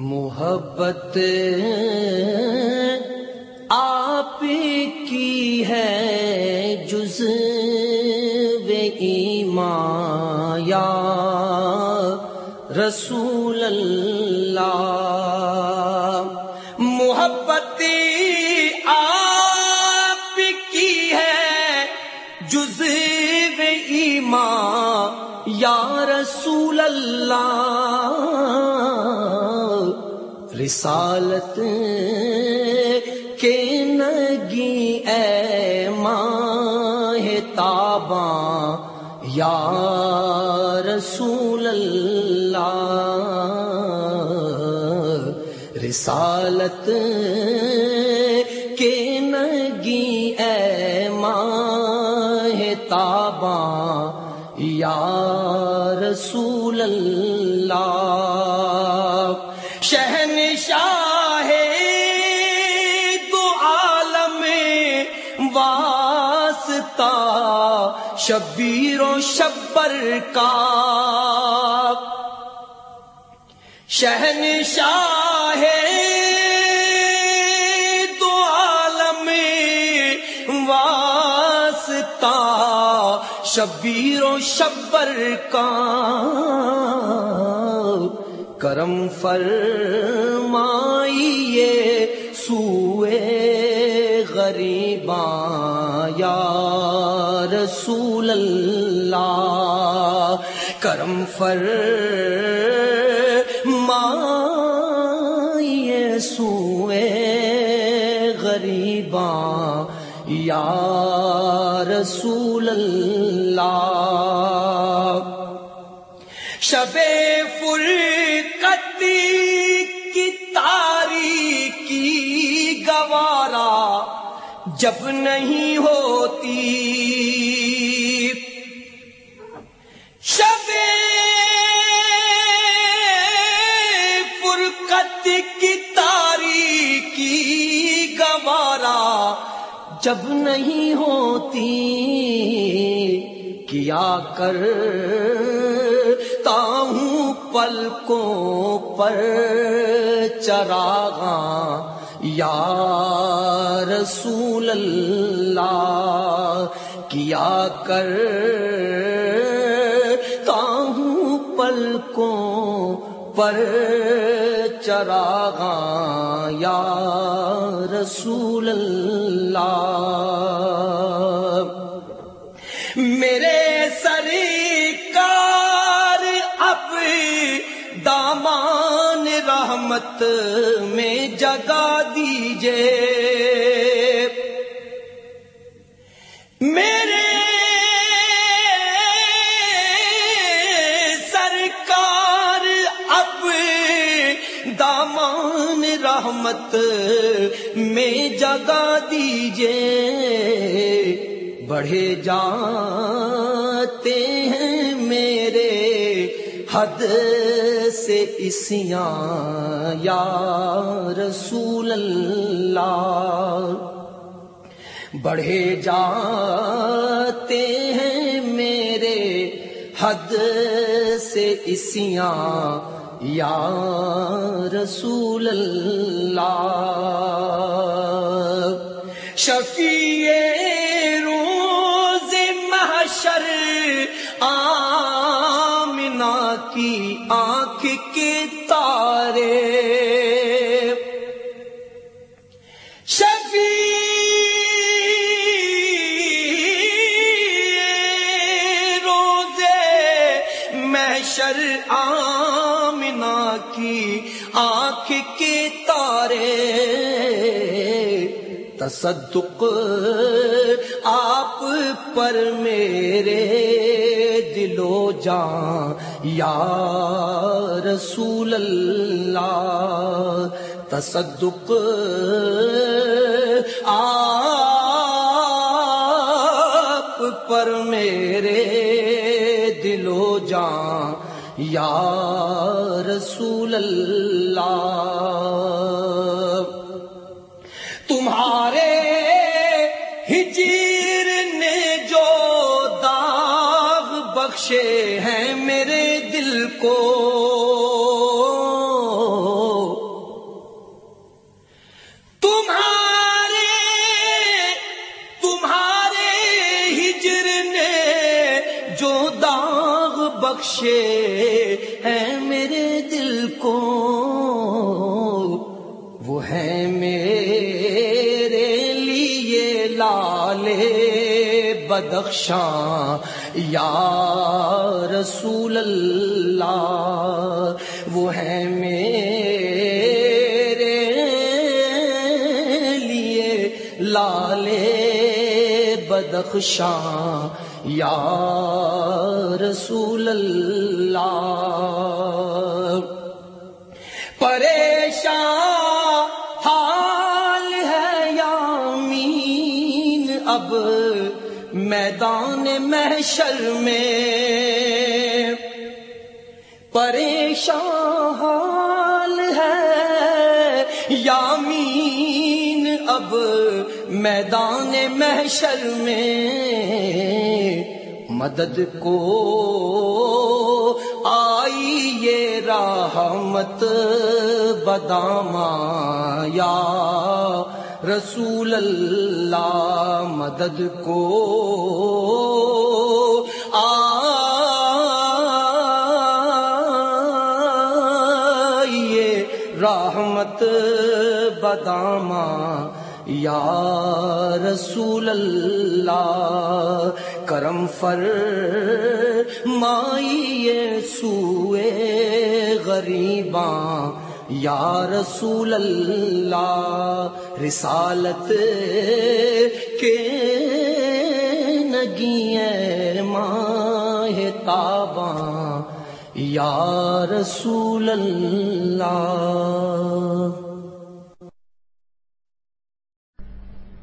محبت آپ کی ہے جز ایمان یا رسول اللہ محبت آپ کی ہے جز ایمان یا رسول اللہ رسالت کے نگی اے ماہ تاباں، یا رسول اللہ۔ رسالت کے نگی اے ماہ تاباں، یا رسول اللہ۔ واسطہ شبیر و شبر کا شہنشاہ دو عالم واسطہ شبیر و شبر کا کرم فرمائیے سوئے غریباں یا رسول اللہ کرم فرمائیے سوئے غریباں یا رسول اللہ۔ شب جب نہیں ہوتی۔ شب فرقت کی تاریخی گوارا جب نہیں ہوتی، کیا کر ہوں پلکوں پر چراغاں؟ یا رسول اللہ، کیا کر ہوں پلکوں پر چراغاں؟ یا رسول اللہ، میرے سرکار اب دامان رحمت میں جگا دیجیے۔ میرے سرکار، اب دامان رحمت میں جگا دیجیے۔ بڑھے جاتے ہیں میرے حد سے اسیاں، یا رسول اللہ۔ بڑھے جاتے ہیں میرے حد سے اسیاں، یا رسول اللہ۔ شفیع کی آنکھ کے تارے تصدق آپ پر میرے دلو جان یا رسول اللہ تصدق آپ پر میرے دلو جان یا رسول اللہ تمہارے ہجیر نے جو داغ بخشے ہیں میرے دل کو بخشے ہے میرے دل کو۔ وہ ہے میرے لیے لالے بدخشاں۔ یا رسول اللہ، وہ ہے میرے لیے لالے بدخشاں۔ یا رسول اللہ، پریشان حال ہے یامین اب میدان محشر میں پریشان حال ہے یامین اب میدان محشر میں مدد کو آئی یہ رحمت بداما یا رسول اللہ مدد کو آئیے رحمت بداما یا رسول اللہ کرم فر مائیے سوئے غریباں۔ یا رسول اللہ رسالت کے نگی ماہ تاباں۔ یا رسول اللہ